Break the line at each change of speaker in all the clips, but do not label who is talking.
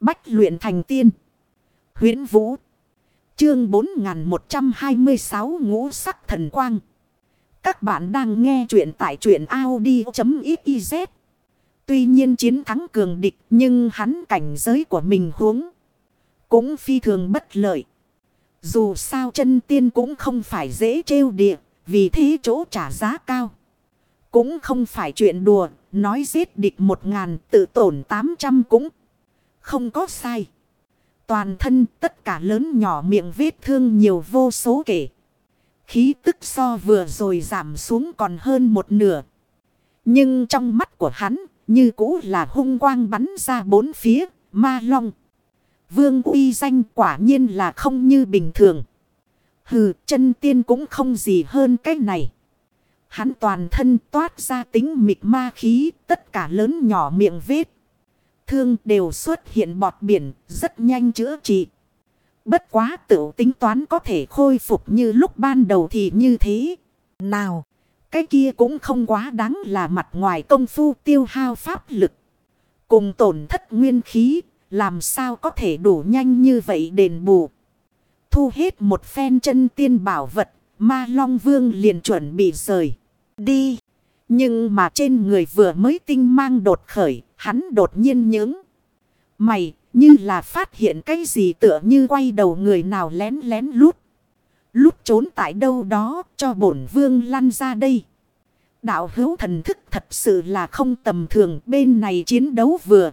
Bách luyện thành tiên. huyễn Vũ. Chương 4126 ngũ sắc thần quang. Các bạn đang nghe truyện tại truyện Audi.xyz. Tuy nhiên chiến thắng cường địch, nhưng hắn cảnh giới của mình huống. Cũng phi thường bất lợi. Dù sao chân tiên cũng không phải dễ trêu địa. Vì thế chỗ trả giá cao. Cũng không phải chuyện đùa. Nói giết địch một ngàn, tự tổn tám trăm cũng không có sai. Toàn thân tất cả lớn nhỏ miệng vết thương nhiều vô số kể. Khí tức so vừa rồi giảm xuống còn hơn một nửa. Nhưng trong mắt của hắn như cũ là hung quang bắn ra bốn phía, ma long. Vương uy danh quả nhiên là không như bình thường. Hừ, chân tiên cũng không gì hơn cái này. Hắn toàn thân toát ra tính mịt ma khí, tất cả lớn nhỏ miệng vết. Thương đều xuất hiện bọt biển, rất nhanh chữa trị. Bất quá tự tính toán có thể khôi phục như lúc ban đầu thì như thế. Nào, cái kia cũng không quá đáng là mặt ngoài công phu tiêu hao pháp lực. Cùng tổn thất nguyên khí, làm sao có thể đủ nhanh như vậy đền bù. Thu hết một phen chân tiên bảo vật, ma long vương liền chuẩn bị rời. Đi. Nhưng mà trên người vừa mới tinh mang đột khởi, hắn đột nhiên nhướng. Mày, như là phát hiện cái gì tựa như quay đầu người nào lén lén lút. Lúc trốn tại đâu đó cho bổn vương lăn ra đây. Đạo hữu thần thức thật sự là không tầm thường bên này chiến đấu vừa.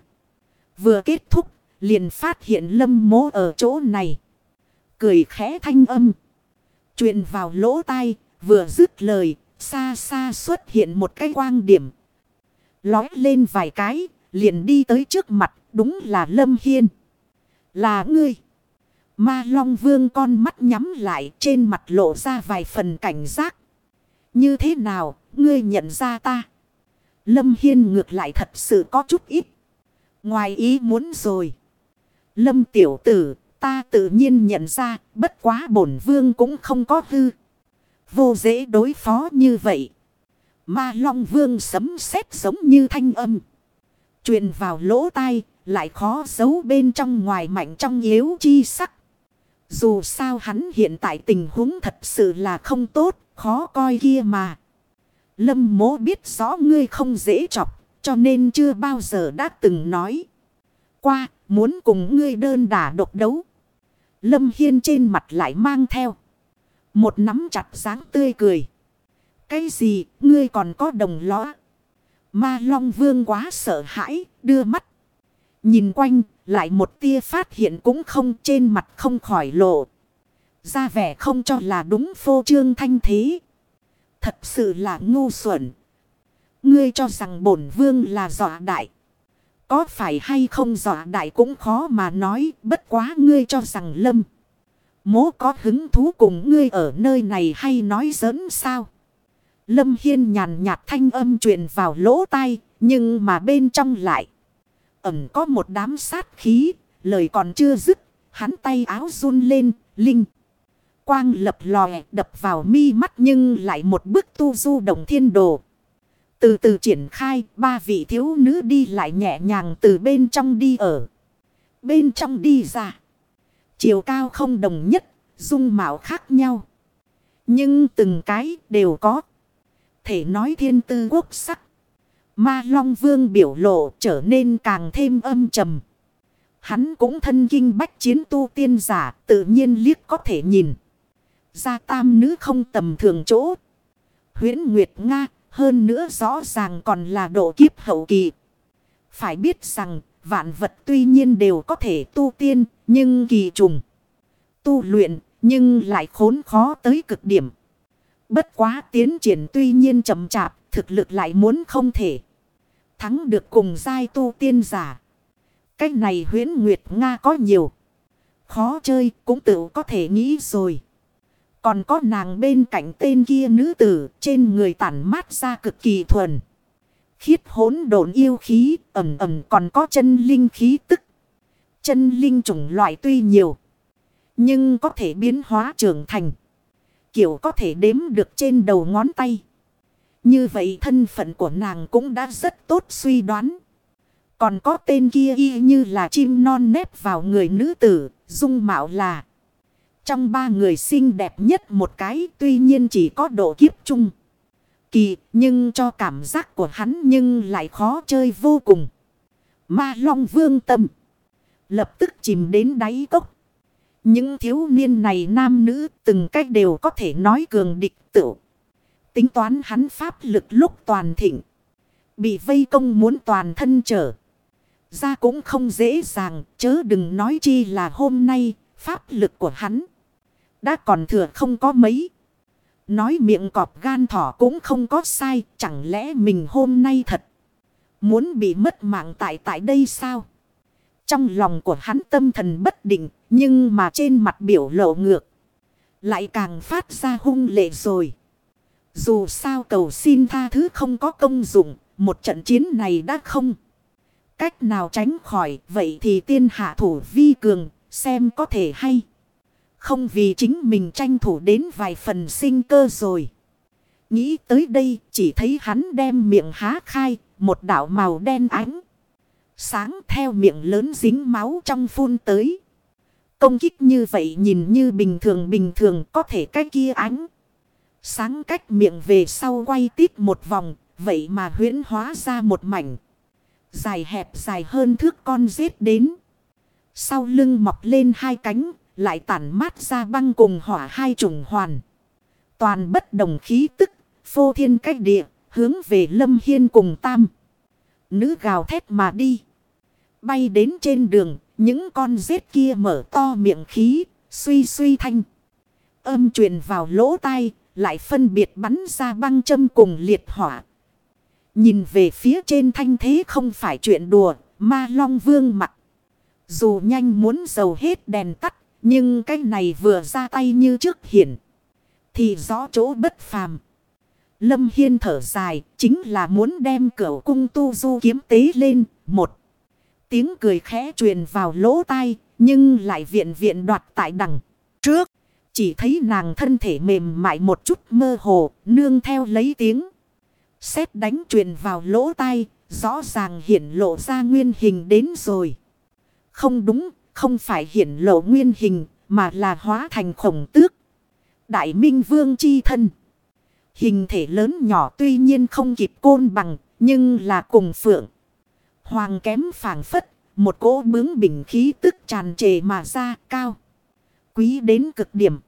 Vừa kết thúc liền phát hiện lâm mố ở chỗ này. Cười khẽ thanh âm. truyền vào lỗ tai vừa dứt lời xa xa xuất hiện một cái quang điểm. Lói lên vài cái liền đi tới trước mặt đúng là lâm hiên. Là ngươi. Ma Long Vương con mắt nhắm lại trên mặt lộ ra vài phần cảnh giác. Như thế nào, ngươi nhận ra ta? Lâm Hiên ngược lại thật sự có chút ít. Ngoài ý muốn rồi. Lâm tiểu tử, ta tự nhiên nhận ra, bất quá bổn vương cũng không có hư. Vô dễ đối phó như vậy. Ma Long Vương sấm sét giống như thanh âm. truyền vào lỗ tai, lại khó giấu bên trong ngoài mạnh trong yếu chi sắc. Dù sao hắn hiện tại tình huống thật sự là không tốt, khó coi kia mà. Lâm mố biết rõ ngươi không dễ chọc, cho nên chưa bao giờ đã từng nói. Qua, muốn cùng ngươi đơn đả độc đấu. Lâm Hiên trên mặt lại mang theo. Một nắm chặt dáng tươi cười. Cái gì, ngươi còn có đồng lõa? Ma Long Vương quá sợ hãi, đưa mắt. Nhìn quanh, lại một tia phát hiện cũng không trên mặt không khỏi lộ. Ra vẻ không cho là đúng phô trương thanh thế. Thật sự là ngu xuẩn. Ngươi cho rằng bổn vương là dọa đại. Có phải hay không dọa đại cũng khó mà nói. Bất quá ngươi cho rằng lâm. Mố có hứng thú cùng ngươi ở nơi này hay nói giỡn sao? Lâm Hiên nhàn nhạt thanh âm truyền vào lỗ tai. Nhưng mà bên trong lại. Ẩm có một đám sát khí. Lời còn chưa dứt. Hắn tay áo run lên. Linh. Quang lập lòe đập vào mi mắt nhưng lại một bức tu du đồng thiên đồ. Từ từ triển khai, ba vị thiếu nữ đi lại nhẹ nhàng từ bên trong đi ở. Bên trong đi ra. Chiều cao không đồng nhất, dung mạo khác nhau. Nhưng từng cái đều có. Thể nói thiên tư quốc sắc. Ma Long Vương biểu lộ trở nên càng thêm âm trầm. Hắn cũng thân kinh bách chiến tu tiên giả tự nhiên liếc có thể nhìn. gia tam nữ không tầm thường chỗ. Huyễn Nguyệt Nga hơn nữa rõ ràng còn là độ kiếp hậu kỳ. Phải biết rằng vạn vật tuy nhiên đều có thể tu tiên, nhưng kỳ trùng. Tu luyện, nhưng lại khốn khó tới cực điểm. Bất quá tiến triển tuy nhiên chậm chạp, thực lực lại muốn không thể. Thắng được cùng giai tu tiên giả. Cách này huyến Nguyệt Nga có nhiều. Khó chơi cũng tự có thể nghĩ rồi. Còn có nàng bên cạnh tên kia nữ tử, trên người tản mát ra cực kỳ thuần. Khiết hỗn độn yêu khí ẩm ẩm còn có chân linh khí tức. Chân linh chủng loại tuy nhiều. Nhưng có thể biến hóa trưởng thành. Kiểu có thể đếm được trên đầu ngón tay. Như vậy thân phận của nàng cũng đã rất tốt suy đoán. Còn có tên kia y như là chim non nếp vào người nữ tử, dung mạo là. Trong ba người xinh đẹp nhất một cái tuy nhiên chỉ có độ kiếp chung. Kỳ, nhưng cho cảm giác của hắn nhưng lại khó chơi vô cùng. Ma Long Vương tâm. Lập tức chìm đến đáy cốc. Những thiếu niên này nam nữ từng cách đều có thể nói cường địch tự. Tính toán hắn pháp lực lúc toàn thịnh. Bị vây công muốn toàn thân trở. Ra cũng không dễ dàng, chớ đừng nói chi là hôm nay pháp lực của hắn. Đã còn thừa không có mấy. Nói miệng cọp gan thỏ cũng không có sai. Chẳng lẽ mình hôm nay thật. Muốn bị mất mạng tại tại đây sao? Trong lòng của hắn tâm thần bất định. Nhưng mà trên mặt biểu lộ ngược. Lại càng phát ra hung lệ rồi. Dù sao cầu xin tha thứ không có công dụng. Một trận chiến này đã không. Cách nào tránh khỏi. Vậy thì tiên hạ thủ vi cường. Xem có thể hay. Không vì chính mình tranh thủ đến vài phần sinh cơ rồi. Nghĩ tới đây, chỉ thấy hắn đem miệng há khai. Một đảo màu đen ánh. Sáng theo miệng lớn dính máu trong phun tới. Công kích như vậy nhìn như bình thường bình thường, có thể cái kia ánh. Sáng cách miệng về sau quay tít một vòng. Vậy mà huyễn hóa ra một mảnh. Dài hẹp dài hơn thước con rết đến. Sau lưng mọc lên hai cánh. Lại tản mát ra băng cùng hỏa hai trùng hoàn. Toàn bất đồng khí tức. Phô thiên cách địa. Hướng về lâm hiên cùng tam. Nữ gào thét mà đi. Bay đến trên đường. Những con rết kia mở to miệng khí. Suy suy thanh. Âm truyền vào lỗ tai. Lại phân biệt bắn ra băng châm cùng liệt hỏa. Nhìn về phía trên thanh thế không phải chuyện đùa. Ma Long Vương mặt. Dù nhanh muốn dầu hết đèn tắt. Nhưng cái này vừa ra tay như trước hiển. Thì rõ chỗ bất phàm. Lâm Hiên thở dài. Chính là muốn đem cửa cung tu du kiếm tế lên. Một. Tiếng cười khẽ truyền vào lỗ tai. Nhưng lại viện viện đoạt tại đằng. Trước. Chỉ thấy nàng thân thể mềm mại một chút mơ hồ. Nương theo lấy tiếng. Xét đánh truyền vào lỗ tai. Rõ ràng hiển lộ ra nguyên hình đến rồi. Không đúng không phải hiển lộ nguyên hình, mà là hóa thành khổng tước. Đại Minh Vương chi thân. Hình thể lớn nhỏ tuy nhiên không kịp côn bằng, nhưng là cùng phượng. Hoàng kém phảng phất, một cỗ bướng bình khí tức tràn trề mà ra cao. Quý đến cực điểm.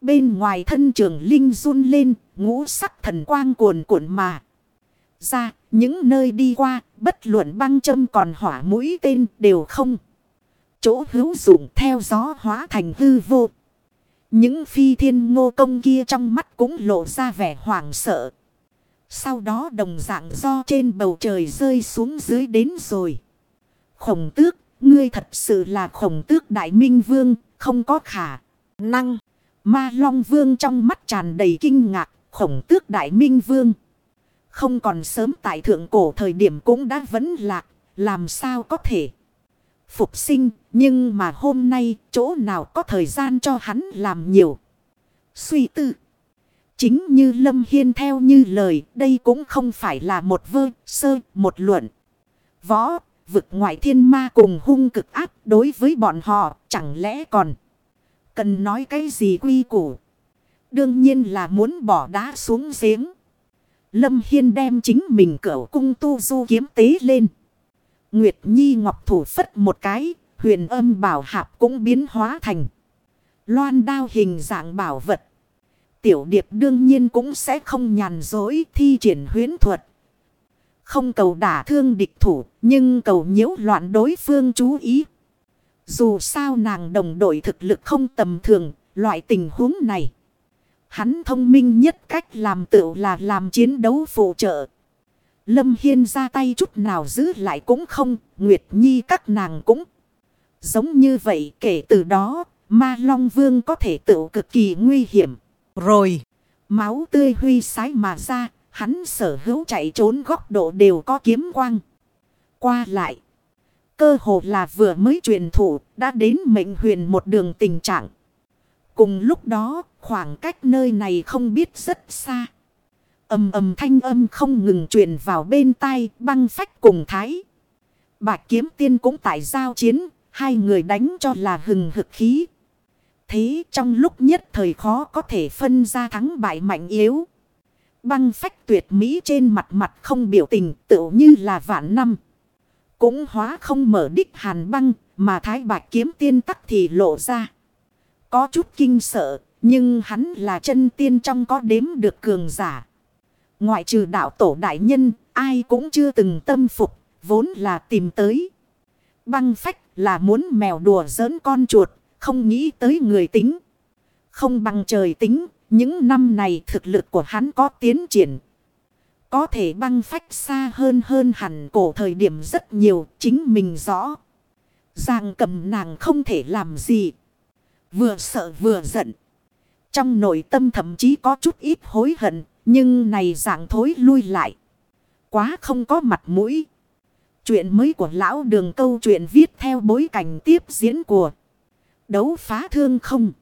Bên ngoài thân trường linh run lên, ngũ sắc thần quang cuồn cuộn mà. Ra, những nơi đi qua, bất luận băng châm còn hỏa mũi tên đều không chỗ hữu dụng theo gió hóa thành hư vô. Những phi thiên ngô công kia trong mắt cũng lộ ra vẻ hoảng sợ. Sau đó đồng dạng do trên bầu trời rơi xuống dưới đến rồi. Khổng tước, ngươi thật sự là khổng tước đại minh vương, không có khả năng. Ma Long Vương trong mắt tràn đầy kinh ngạc, khổng tước đại minh vương. Không còn sớm tại thượng cổ thời điểm cũng đã vấn lạc, làm sao có thể phục sinh, nhưng mà hôm nay chỗ nào có thời gian cho hắn làm nhiều. Suy tư. Chính như Lâm Hiên theo như lời, đây cũng không phải là một vơ, sơ, một luận. Võ, vực ngoại thiên ma cùng hung cực áp đối với bọn họ, chẳng lẽ còn cần nói cái gì quy củ. Đương nhiên là muốn bỏ đá xuống giếng. Lâm Hiên đem chính mình cỡ cung tu du kiếm tế lên. Nguyệt Nhi Ngọc thủ phất một cái, huyền âm bảo hạp cũng biến hóa thành. Loan đao hình dạng bảo vật. Tiểu điệp đương nhiên cũng sẽ không nhàn dối thi triển huyến thuật. Không cầu đả thương địch thủ, nhưng cầu nhiễu loạn đối phương chú ý. Dù sao nàng đồng đội thực lực không tầm thường, loại tình huống này. Hắn thông minh nhất cách làm tựu là làm chiến đấu phụ trợ. Lâm Hiên ra tay chút nào giữ lại cũng không, Nguyệt Nhi các nàng cũng. Giống như vậy kể từ đó, ma Long Vương có thể tự cực kỳ nguy hiểm. Rồi, máu tươi huy sái mà ra, hắn sở hữu chạy trốn góc độ đều có kiếm quang. Qua lại, cơ hồ là vừa mới truyền thủ, đã đến mệnh huyền một đường tình trạng. Cùng lúc đó, khoảng cách nơi này không biết rất xa âm âm thanh âm không ngừng truyền vào bên tai, băng phách cùng thái. Bạch kiếm tiên cũng tại giao chiến. Hai người đánh cho là hừng hực khí. Thế trong lúc nhất thời khó có thể phân ra thắng bại mạnh yếu. Băng phách tuyệt mỹ trên mặt mặt không biểu tình, tựu như là vạn năm. Cũng hóa không mở đích hàn băng, mà thái bạch kiếm tiên tắc thì lộ ra. Có chút kinh sợ, nhưng hắn là chân tiên trong có đếm được cường giả. Ngoại trừ đạo tổ đại nhân, ai cũng chưa từng tâm phục, vốn là tìm tới. Băng phách là muốn mèo đùa giỡn con chuột, không nghĩ tới người tính. Không bằng trời tính, những năm này thực lực của hắn có tiến triển. Có thể băng phách xa hơn hơn hẳn cổ thời điểm rất nhiều, chính mình rõ. Giang cầm nàng không thể làm gì. Vừa sợ vừa giận. Trong nội tâm thậm chí có chút ít hối hận. Nhưng này dạng thối lui lại. Quá không có mặt mũi. Chuyện mới của lão đường câu chuyện viết theo bối cảnh tiếp diễn của đấu phá thương không.